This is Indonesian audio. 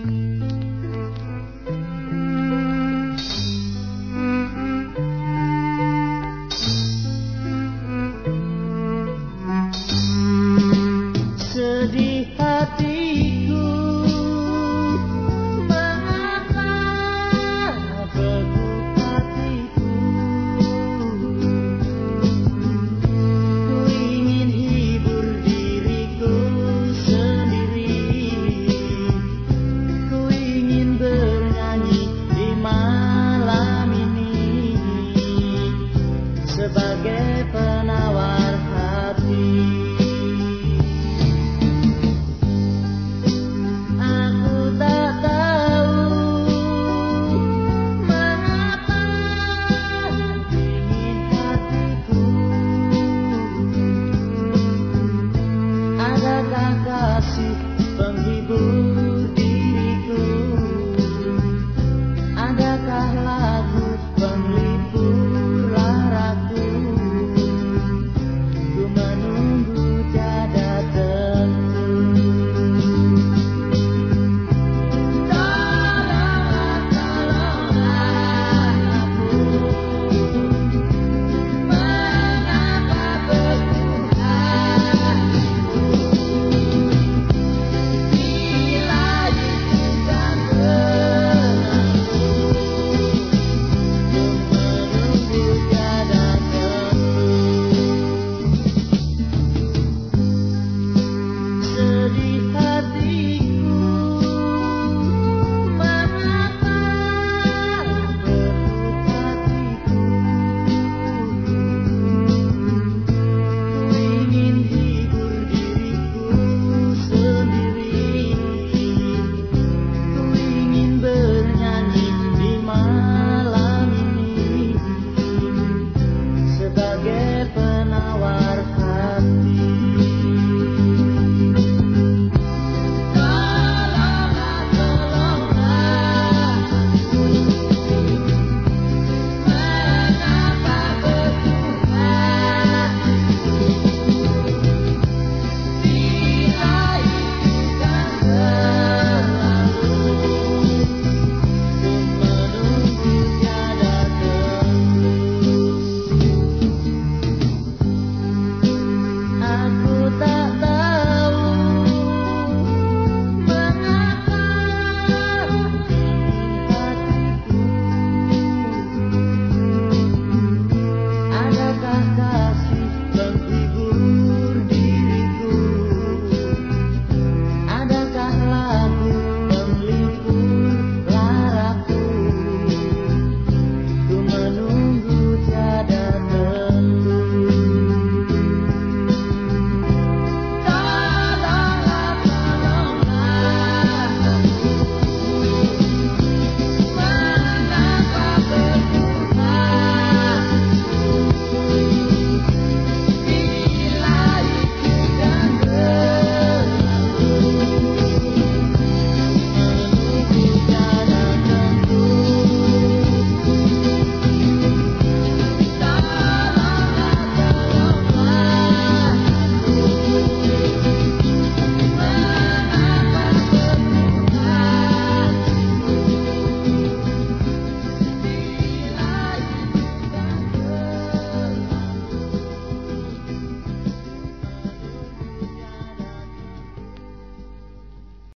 Sedih hatiku oleh penawar